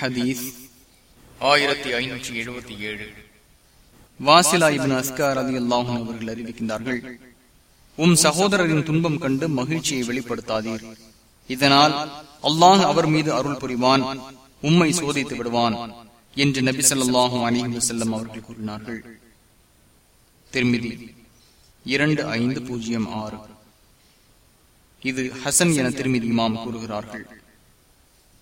ஹதீஸ் ஆயிரத்தி ஐநூற்றி எழுபத்தி ஏழு. வாசிலா இபின் அஸ்கார் அலி அல்லாஹும் அவர்கள் அறிவிக்கின்றார்கள் உம் சகோதரரின் துன்பம் கண்டு மகிழ்ச்சியை வெளிப்படுத்தாதீர். இதனால் அல்லாஹ் அவர் மீது அருள் புரிவான் உம்மை சோதித்து விடுவான் என்று நபி சொல்லாஹும் அலிஹி செல்லம் அவர்கள் கூறினார்கள். திருமிதி இரண்டு ஐந்து பூஜ்ஜியம் ஆறு. இது ஹசன் என திருமிதி இமாம் கூறுகிறார்கள்.